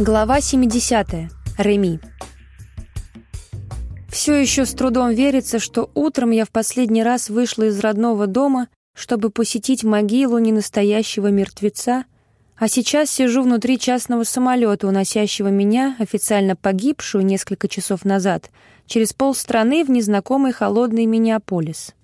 Глава 70. Реми. Все еще с трудом верится, что утром я в последний раз вышла из родного дома, чтобы посетить могилу ненастоящего мертвеца, а сейчас сижу внутри частного самолета, уносящего меня, официально погибшую несколько часов назад, через полстраны в незнакомый холодный Миннеаполис.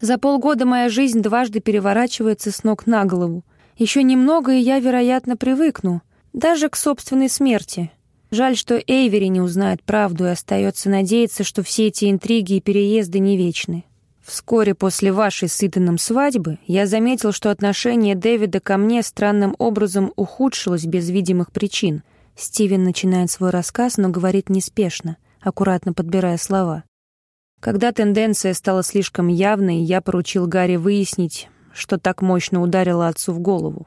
За полгода моя жизнь дважды переворачивается с ног на голову. Еще немного, и я, вероятно, привыкну — даже к собственной смерти. Жаль, что Эйвери не узнает правду и остается надеяться, что все эти интриги и переезды не вечны. Вскоре после вашей с свадьбы я заметил, что отношение Дэвида ко мне странным образом ухудшилось без видимых причин. Стивен начинает свой рассказ, но говорит неспешно, аккуратно подбирая слова. Когда тенденция стала слишком явной, я поручил Гарри выяснить, что так мощно ударило отцу в голову.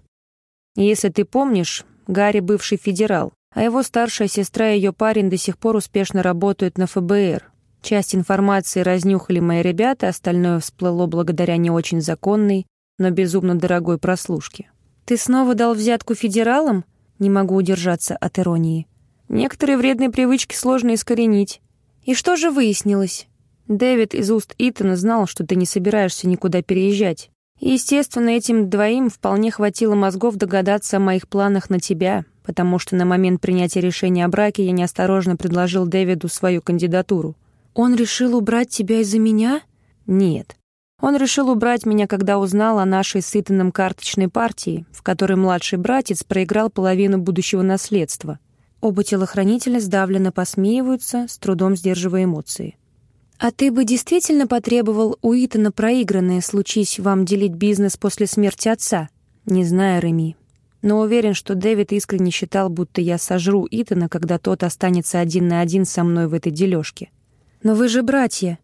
Если ты помнишь, Гарри бывший федерал, а его старшая сестра и ее парень до сих пор успешно работают на ФБР. Часть информации разнюхали мои ребята, остальное всплыло благодаря не очень законной, но безумно дорогой прослушке. «Ты снова дал взятку федералам?» Не могу удержаться от иронии. «Некоторые вредные привычки сложно искоренить». «И что же выяснилось?» Дэвид из уст Итана знал, что ты не собираешься никуда переезжать. Естественно, этим двоим вполне хватило мозгов догадаться о моих планах на тебя, потому что на момент принятия решения о браке я неосторожно предложил Дэвиду свою кандидатуру. «Он решил убрать тебя из-за меня?» «Нет. Он решил убрать меня, когда узнал о нашей с Итаном карточной партии, в которой младший братец проиграл половину будущего наследства». Оба телохранителя сдавленно посмеиваются, с трудом сдерживая эмоции. «А ты бы действительно потребовал у Итана проигранное, случись вам делить бизнес после смерти отца?» «Не знаю, Реми. Но уверен, что Дэвид искренне считал, будто я сожру Итана, когда тот останется один на один со мной в этой дележке. «Но вы же братья!»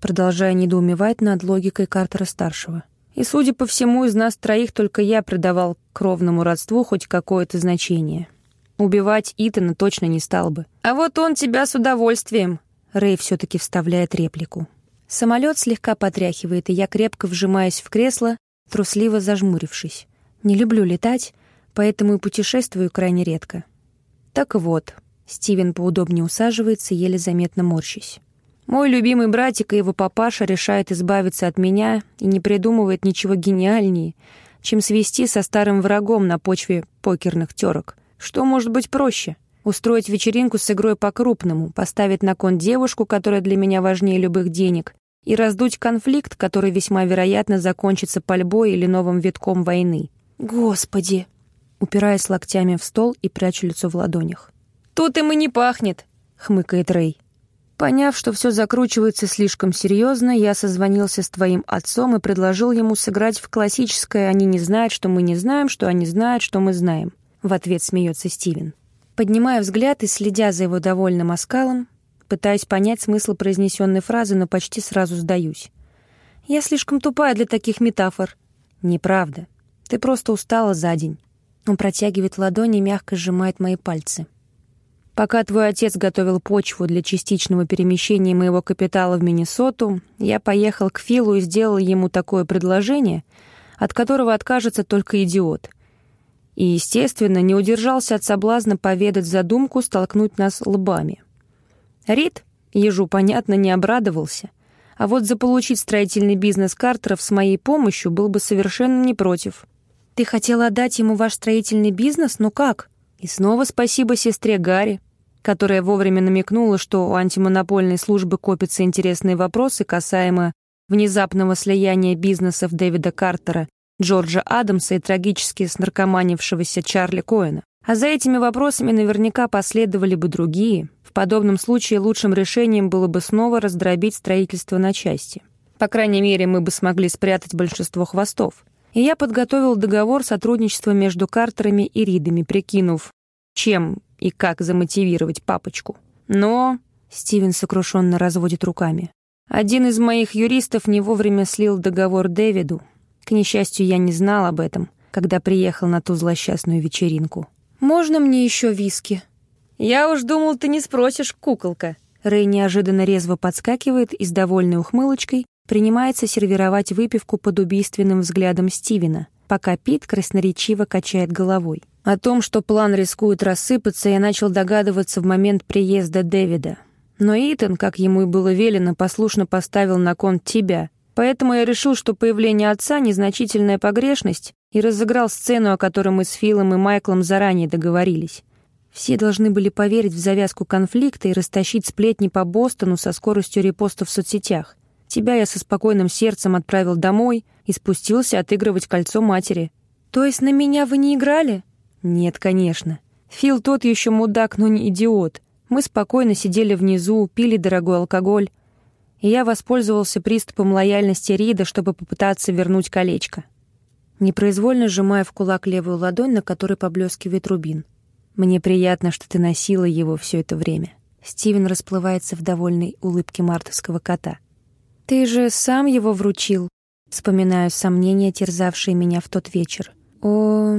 Продолжая недоумевать над логикой Картера-старшего. И, судя по всему, из нас троих только я придавал кровному родству хоть какое-то значение. Убивать Итана точно не стал бы. «А вот он тебя с удовольствием!» Рэй все-таки вставляет реплику. Самолет слегка потряхивает, и я крепко вжимаюсь в кресло, трусливо зажмурившись. Не люблю летать, поэтому и путешествую крайне редко. Так вот, Стивен поудобнее усаживается, еле заметно морщись. Мой любимый братик и его папаша решают избавиться от меня и не придумывает ничего гениальнее, чем свести со старым врагом на почве покерных терок. Что может быть проще? Устроить вечеринку с игрой по-крупному, поставить на кон девушку, которая для меня важнее любых денег, и раздуть конфликт, который весьма вероятно закончится пальбой или новым витком войны. Господи! Упираясь локтями в стол и прячу лицо в ладонях. «Тут им и не пахнет!» — хмыкает Рэй. Поняв, что все закручивается слишком серьезно, я созвонился с твоим отцом и предложил ему сыграть в классическое «Они не знают, что мы не знаем, что они знают, что мы знаем». В ответ смеется Стивен. Поднимая взгляд и следя за его довольным оскалом, пытаюсь понять смысл произнесенной фразы, но почти сразу сдаюсь. «Я слишком тупая для таких метафор». «Неправда. Ты просто устала за день». Он протягивает ладони и мягко сжимает мои пальцы. Пока твой отец готовил почву для частичного перемещения моего капитала в Миннесоту, я поехал к Филу и сделал ему такое предложение, от которого откажется только идиот и, естественно, не удержался от соблазна поведать задумку столкнуть нас лбами. Рид, ежу понятно, не обрадовался, а вот заполучить строительный бизнес Картеров с моей помощью был бы совершенно не против. «Ты хотел отдать ему ваш строительный бизнес? Ну как?» И снова спасибо сестре Гарри, которая вовремя намекнула, что у антимонопольной службы копятся интересные вопросы касаемо внезапного слияния бизнесов Дэвида Картера Джорджа Адамса и трагически снаркоманившегося Чарли Коэна. А за этими вопросами наверняка последовали бы другие. В подобном случае лучшим решением было бы снова раздробить строительство на части. По крайней мере, мы бы смогли спрятать большинство хвостов. И я подготовил договор сотрудничества между Картерами и Ридами, прикинув, чем и как замотивировать папочку. Но... Стивен сокрушенно разводит руками. Один из моих юристов не вовремя слил договор Дэвиду, к несчастью, я не знал об этом, когда приехал на ту злосчастную вечеринку. «Можно мне еще виски?» «Я уж думал, ты не спросишь, куколка». Рэй неожиданно резво подскакивает и с довольной ухмылочкой принимается сервировать выпивку под убийственным взглядом Стивена, пока Пит красноречиво качает головой. О том, что план рискует рассыпаться, я начал догадываться в момент приезда Дэвида. Но Итан, как ему и было велено, послушно поставил на кон тебя. Поэтому я решил, что появление отца — незначительная погрешность, и разыграл сцену, о которой мы с Филом и Майклом заранее договорились. Все должны были поверить в завязку конфликта и растащить сплетни по Бостону со скоростью репоста в соцсетях. Тебя я со спокойным сердцем отправил домой и спустился отыгрывать кольцо матери. То есть на меня вы не играли? Нет, конечно. Фил тот еще мудак, но не идиот. Мы спокойно сидели внизу, пили дорогой алкоголь, и я воспользовался приступом лояльности Рида, чтобы попытаться вернуть колечко. Непроизвольно сжимая в кулак левую ладонь, на которой поблескивает рубин. «Мне приятно, что ты носила его все это время». Стивен расплывается в довольной улыбке мартовского кота. «Ты же сам его вручил», — вспоминаю сомнения, терзавшие меня в тот вечер. «О,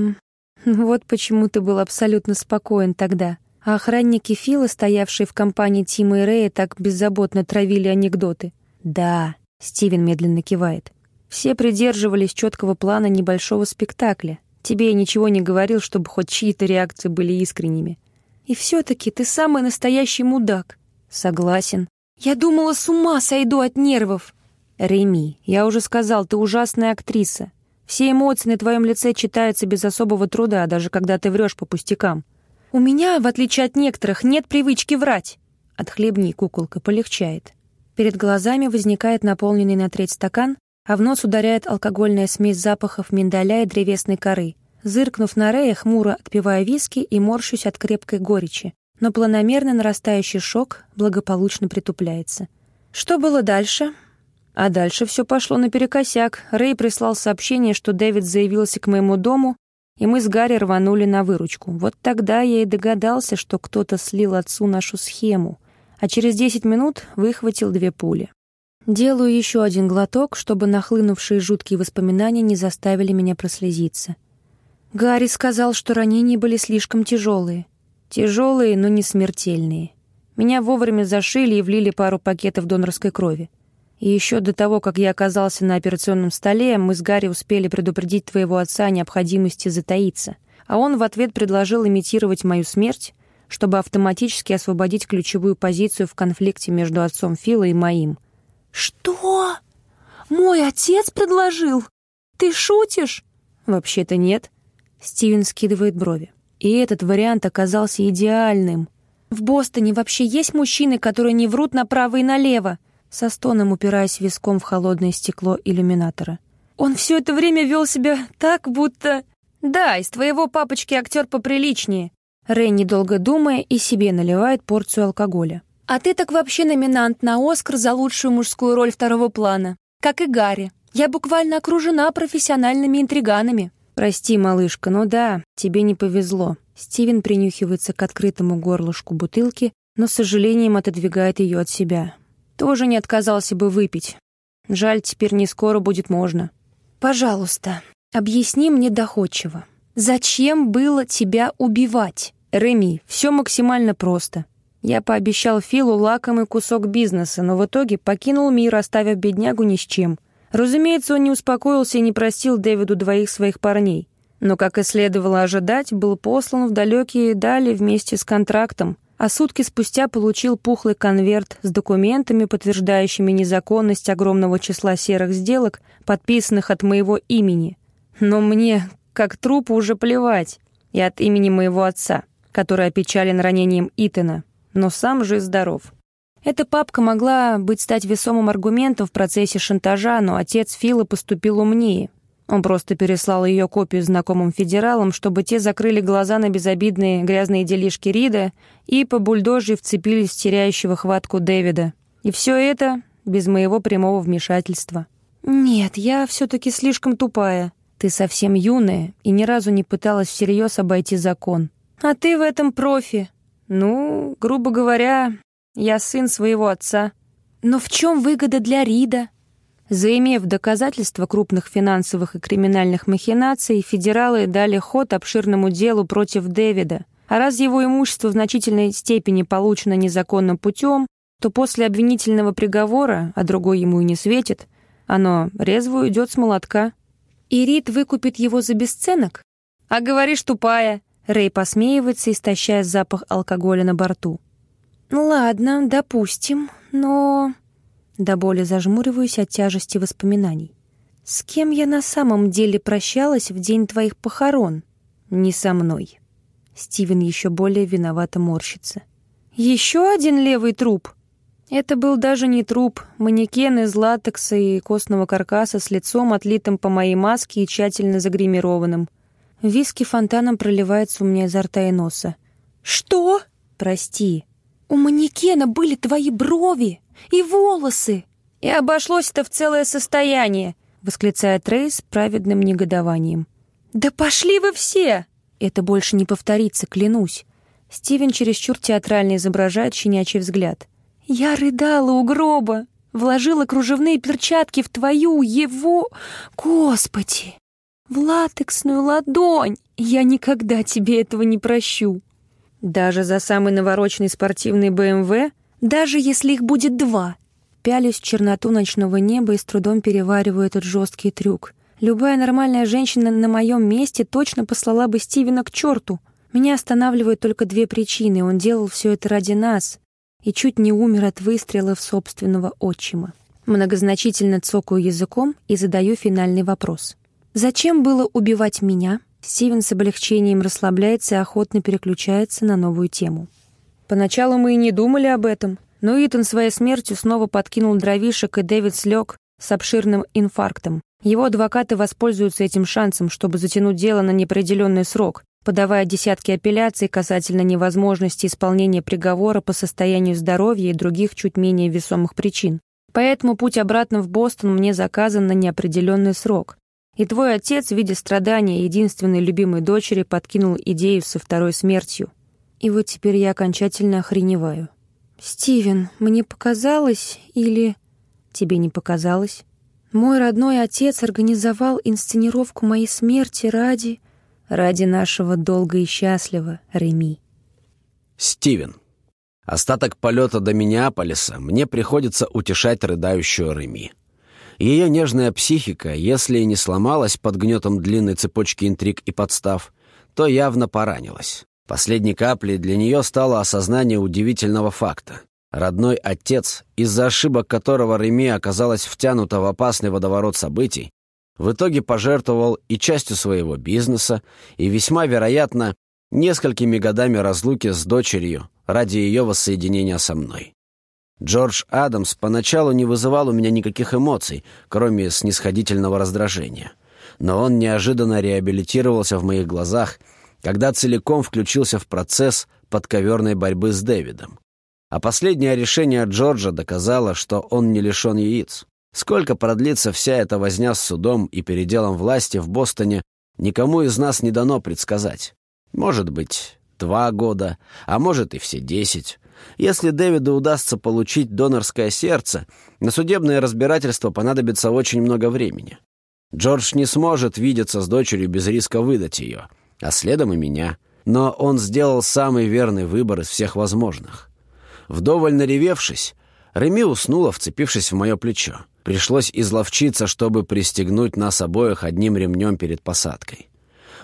вот почему ты был абсолютно спокоен тогда. А охранники Фила, стоявшие в компании Тима и Рэя, так беззаботно травили анекдоты. «Да», — Стивен медленно кивает. «Все придерживались четкого плана небольшого спектакля. Тебе я ничего не говорил, чтобы хоть чьи-то реакции были искренними. И все-таки ты самый настоящий мудак». «Согласен». «Я думала, с ума сойду от нервов». «Реми, я уже сказал, ты ужасная актриса. Все эмоции на твоем лице читаются без особого труда, даже когда ты врешь по пустякам. «У меня, в отличие от некоторых, нет привычки врать». От хлебней куколка полегчает. Перед глазами возникает наполненный на треть стакан, а в нос ударяет алкогольная смесь запахов миндаля и древесной коры. Зыркнув на Рея, хмуро отпивая виски и морщусь от крепкой горечи. Но планомерно нарастающий шок благополучно притупляется. Что было дальше? А дальше все пошло наперекосяк. Рэй прислал сообщение, что Дэвид заявился к моему дому и мы с Гарри рванули на выручку. Вот тогда я и догадался, что кто-то слил отцу нашу схему, а через десять минут выхватил две пули. Делаю еще один глоток, чтобы нахлынувшие жуткие воспоминания не заставили меня прослезиться. Гарри сказал, что ранения были слишком тяжелые. Тяжелые, но не смертельные. Меня вовремя зашили и влили пару пакетов донорской крови. И еще до того, как я оказался на операционном столе, мы с Гарри успели предупредить твоего отца о необходимости затаиться, а он в ответ предложил имитировать мою смерть, чтобы автоматически освободить ключевую позицию в конфликте между отцом Фила и моим. «Что? Мой отец предложил? Ты шутишь?» «Вообще-то нет». Стивен скидывает брови. И этот вариант оказался идеальным. «В Бостоне вообще есть мужчины, которые не врут направо и налево?» Со стоном упираясь виском в холодное стекло иллюминатора. «Он все это время вел себя так, будто...» «Да, из твоего папочки актер поприличнее». Рэй, недолго думая, и себе наливает порцию алкоголя. «А ты так вообще номинант на Оскар за лучшую мужскую роль второго плана. Как и Гарри. Я буквально окружена профессиональными интриганами». «Прости, малышка, но да, тебе не повезло». Стивен принюхивается к открытому горлышку бутылки, но с сожалением отодвигает ее от себя. Тоже не отказался бы выпить. Жаль, теперь не скоро будет можно. Пожалуйста, объясни мне доходчиво. Зачем было тебя убивать? Реми, все максимально просто. Я пообещал Филу лакомый кусок бизнеса, но в итоге покинул мир, оставив беднягу ни с чем. Разумеется, он не успокоился и не простил Дэвиду двоих своих парней. Но, как и следовало ожидать, был послан в далекие дали вместе с контрактом, а сутки спустя получил пухлый конверт с документами, подтверждающими незаконность огромного числа серых сделок, подписанных от моего имени. Но мне, как трупу, уже плевать. И от имени моего отца, который опечален ранением Итана, но сам жив-здоров. Эта папка могла быть стать весомым аргументом в процессе шантажа, но отец Фила поступил умнее. Он просто переслал ее копию знакомым федералам, чтобы те закрыли глаза на безобидные грязные делишки Рида и по бульдожье вцепились в теряющего хватку Дэвида. И все это без моего прямого вмешательства. «Нет, я все-таки слишком тупая. Ты совсем юная и ни разу не пыталась всерьез обойти закон. А ты в этом профи. Ну, грубо говоря, я сын своего отца. Но в чем выгода для Рида?» Заимев доказательства крупных финансовых и криминальных махинаций, федералы дали ход обширному делу против Дэвида. А раз его имущество в значительной степени получено незаконным путем, то после обвинительного приговора, а другой ему и не светит, оно резво уйдет с молотка. И Рид выкупит его за бесценок? А говоришь, тупая. Рэй посмеивается, истощая запах алкоголя на борту. Ладно, допустим, но... До боли зажмуриваюсь от тяжести воспоминаний. С кем я на самом деле прощалась в день твоих похорон? Не со мной. Стивен еще более виновато морщится. Еще один левый труп? Это был даже не труп, манекен из латекса и костного каркаса с лицом, отлитым по моей маске и тщательно загримированным. Виски фонтаном проливается у меня изо рта и носа. «Что?» «Прости». «У манекена были твои брови и волосы!» «И обошлось это в целое состояние!» — восклицает Трейс с праведным негодованием. «Да пошли вы все!» «Это больше не повторится, клянусь!» Стивен чересчур театрально изображает щенячий взгляд. «Я рыдала у гроба, вложила кружевные перчатки в твою, его... Господи! В латексную ладонь! Я никогда тебе этого не прощу!» «Даже за самый навороченный спортивный БМВ? Даже если их будет два!» Пялюсь в черноту ночного неба и с трудом перевариваю этот жесткий трюк. Любая нормальная женщина на моем месте точно послала бы Стивена к черту. Меня останавливают только две причины. Он делал все это ради нас, и чуть не умер от выстрела в собственного отчима. Многозначительно цокаю языком и задаю финальный вопрос. «Зачем было убивать меня?» Стивен с облегчением расслабляется и охотно переключается на новую тему. «Поначалу мы и не думали об этом, но Итан своей смертью снова подкинул дровишек, и Дэвид слег с обширным инфарктом. Его адвокаты воспользуются этим шансом, чтобы затянуть дело на неопределенный срок, подавая десятки апелляций касательно невозможности исполнения приговора по состоянию здоровья и других чуть менее весомых причин. Поэтому путь обратно в Бостон мне заказан на неопределенный срок. И твой отец, видя страдания единственной любимой дочери, подкинул идею со второй смертью. И вот теперь я окончательно охреневаю. «Стивен, мне показалось или...» «Тебе не показалось?» «Мой родной отец организовал инсценировку моей смерти ради...» ради нашего долга и счастлива, Реми. Стивен. Остаток полета до Миннеаполиса мне приходится утешать рыдающую Реми. Ее нежная психика, если и не сломалась под гнетом длинной цепочки интриг и подстав, то явно поранилась. Последней каплей для нее стало осознание удивительного факта. Родной отец, из-за ошибок которого Реми оказалась втянута в опасный водоворот событий, в итоге пожертвовал и частью своего бизнеса, и весьма вероятно, несколькими годами разлуки с дочерью ради ее воссоединения со мной. Джордж Адамс поначалу не вызывал у меня никаких эмоций, кроме снисходительного раздражения. Но он неожиданно реабилитировался в моих глазах, когда целиком включился в процесс подковерной борьбы с Дэвидом. А последнее решение Джорджа доказало, что он не лишен яиц. Сколько продлится вся эта возня с судом и переделом власти в Бостоне, никому из нас не дано предсказать. Может быть, два года, а может и все десять. Если Дэвиду удастся получить донорское сердце, на судебное разбирательство понадобится очень много времени. Джордж не сможет видеться с дочерью без риска выдать ее, а следом и меня. Но он сделал самый верный выбор из всех возможных. Вдоволь наревевшись, Реми уснула, вцепившись в мое плечо. Пришлось изловчиться, чтобы пристегнуть нас обоих одним ремнем перед посадкой.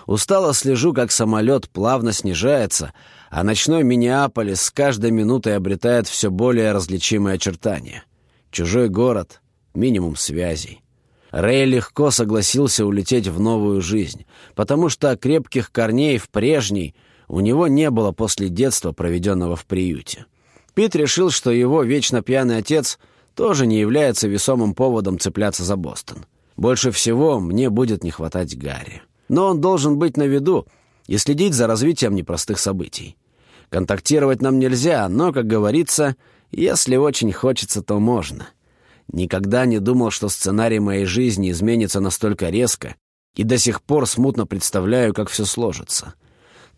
Устало слежу, как самолет плавно снижается, а ночной Миннеаполис с каждой минутой обретает все более различимые очертания. Чужой город, минимум связей. Рэй легко согласился улететь в новую жизнь, потому что крепких корней в прежней у него не было после детства, проведенного в приюте. Пит решил, что его вечно пьяный отец — тоже не является весомым поводом цепляться за Бостон. Больше всего мне будет не хватать Гарри. Но он должен быть на виду и следить за развитием непростых событий. Контактировать нам нельзя, но, как говорится, если очень хочется, то можно. Никогда не думал, что сценарий моей жизни изменится настолько резко, и до сих пор смутно представляю, как все сложится.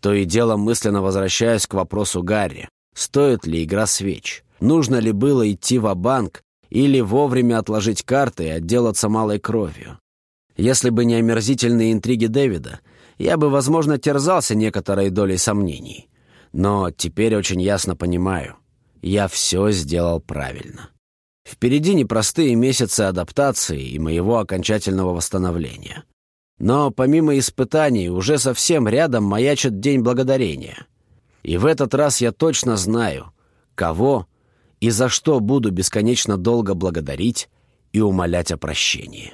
То и дело мысленно возвращаюсь к вопросу Гарри. Стоит ли игра свеч? Нужно ли было идти в банк или вовремя отложить карты и отделаться малой кровью. Если бы не омерзительные интриги Дэвида, я бы, возможно, терзался некоторой долей сомнений. Но теперь очень ясно понимаю, я все сделал правильно. Впереди непростые месяцы адаптации и моего окончательного восстановления. Но помимо испытаний уже совсем рядом маячит День Благодарения. И в этот раз я точно знаю, кого и за что буду бесконечно долго благодарить и умолять о прощении.